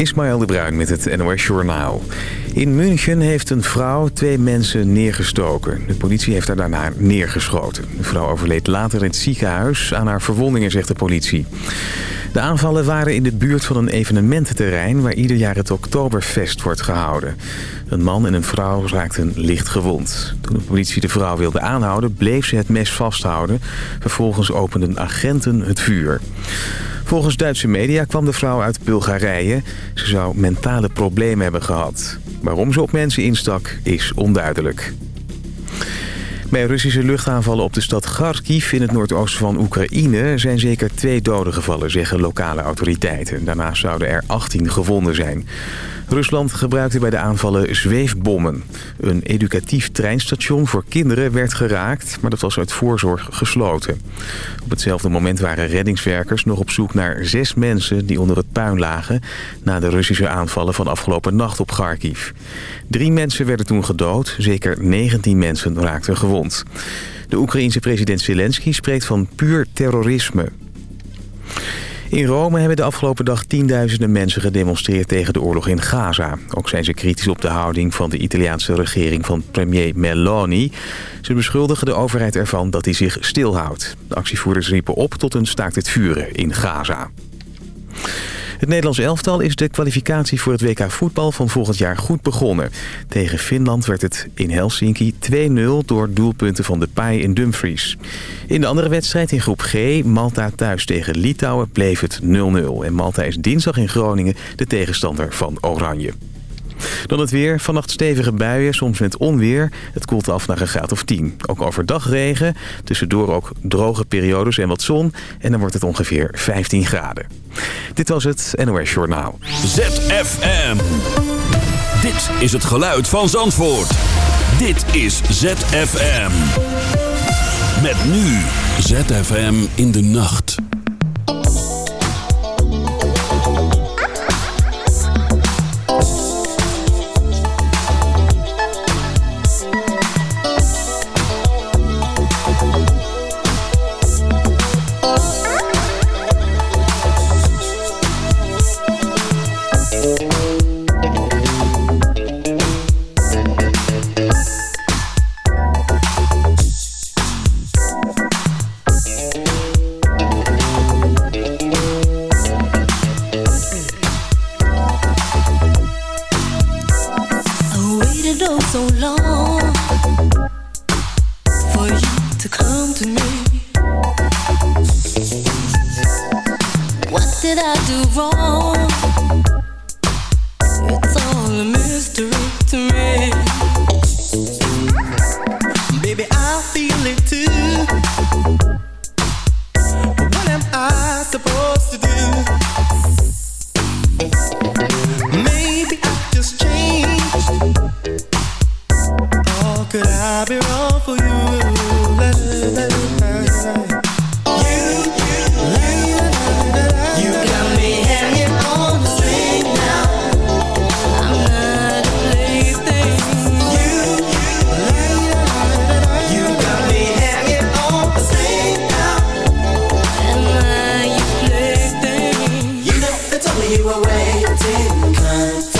Ismaël de Bruin met het NOS Journaal. In München heeft een vrouw twee mensen neergestoken. De politie heeft haar daarna neergeschoten. De vrouw overleed later in het ziekenhuis aan haar verwondingen, zegt de politie. De aanvallen waren in de buurt van een evenemententerrein... waar ieder jaar het Oktoberfest wordt gehouden. Een man en een vrouw raakten licht gewond. Toen de politie de vrouw wilde aanhouden, bleef ze het mes vasthouden. Vervolgens openden agenten het vuur. Volgens Duitse media kwam de vrouw uit Bulgarije. Ze zou mentale problemen hebben gehad. Waarom ze op mensen instak, is onduidelijk. Bij Russische luchtaanvallen op de stad Kharkiv in het noordoosten van Oekraïne... zijn zeker twee doden gevallen, zeggen lokale autoriteiten. Daarnaast zouden er 18 gewonden zijn. Rusland gebruikte bij de aanvallen zweefbommen. Een educatief treinstation voor kinderen werd geraakt, maar dat was uit voorzorg gesloten. Op hetzelfde moment waren reddingswerkers nog op zoek naar zes mensen die onder het puin lagen... na de Russische aanvallen van afgelopen nacht op Kharkiv. Drie mensen werden toen gedood, zeker 19 mensen raakten gewond. De Oekraïense president Zelensky spreekt van puur terrorisme. In Rome hebben de afgelopen dag tienduizenden mensen gedemonstreerd tegen de oorlog in Gaza. Ook zijn ze kritisch op de houding van de Italiaanse regering van premier Meloni. Ze beschuldigen de overheid ervan dat hij zich stilhoudt. De actievoerders riepen op tot een staakt het vuren in Gaza. Het Nederlands elftal is de kwalificatie voor het WK voetbal van volgend jaar goed begonnen. Tegen Finland werd het in Helsinki 2-0 door doelpunten van Depay en Dumfries. In de andere wedstrijd in groep G, Malta thuis tegen Litouwen, bleef het 0-0. En Malta is dinsdag in Groningen de tegenstander van Oranje. Dan het weer. Vannacht stevige buien, soms met onweer. Het koelt af naar een graad of 10. Ook overdag regen. Tussendoor ook droge periodes en wat zon. En dan wordt het ongeveer 15 graden. Dit was het NOS Journaal. ZFM. Dit is het geluid van Zandvoort. Dit is ZFM. Met nu ZFM in de nacht. A fool.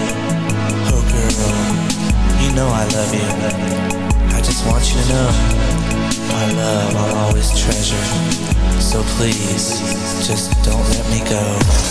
know I love you. I just want you to know My love I'll always treasure. So please, just don't let me go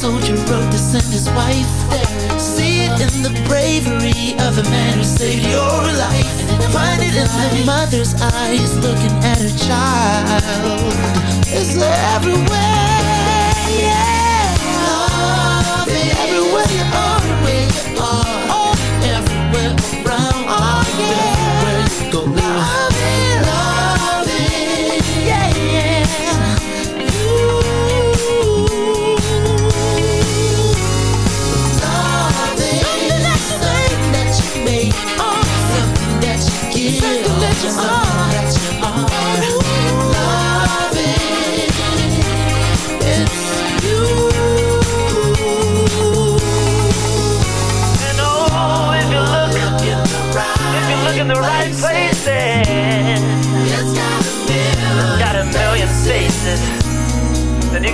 soldier wrote to send his wife there. See it in the bravery of a man who saved your life. Find it in the mother's eyes looking at her child. It's everywhere, yeah.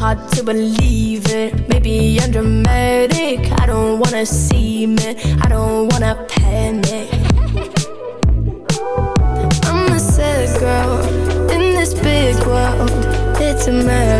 Hard to believe it. Maybe I'm dramatic, I don't wanna see me, I don't wanna panic. I'm a sad girl in this big world. It's a mad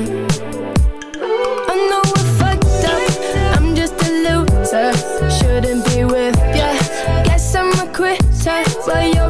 test, but you're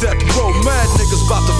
death row. Mad niggas about to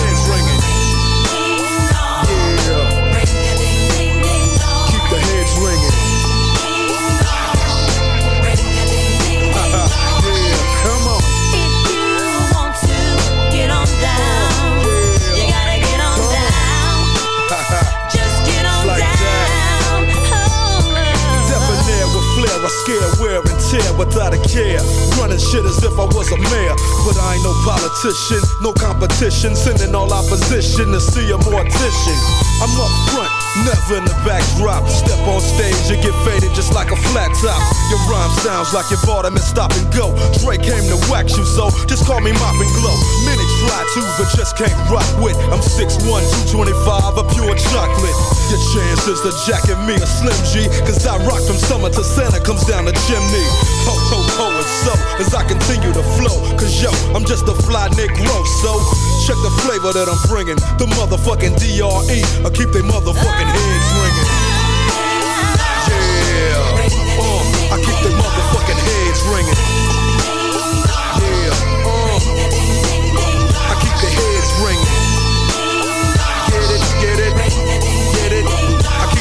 I wear and tear without a care. Running shit as if I was a mayor. But I ain't no politician, no competition. Sending all opposition to see a mortician. I'm up front, never in the backdrop. Step on stage, you get faded just like a flat top. Your rhyme sounds like you bought them and stop and go. Dre came to wax you, so just call me Mop and Glow. Minutes try too, but just can't rock with. I'm 6'1, 225, a pure chocolate. Chances to jacking me a Slim G, cause I rock from summer to Santa comes down the chimney. Ho, ho, ho, and so, as I continue to flow, cause yo, I'm just a fly Negro, so check the flavor that I'm bringing. The motherfucking DRE, I keep they motherfucking heads ringing. Yeah, uh, I keep they motherfucking heads ringing.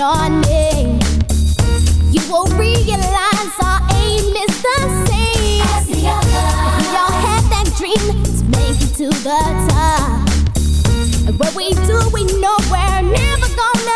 Our name. You will realize our aim is the same. As the other. We all had that dream to make it to the top. And what we do, we know we're never gonna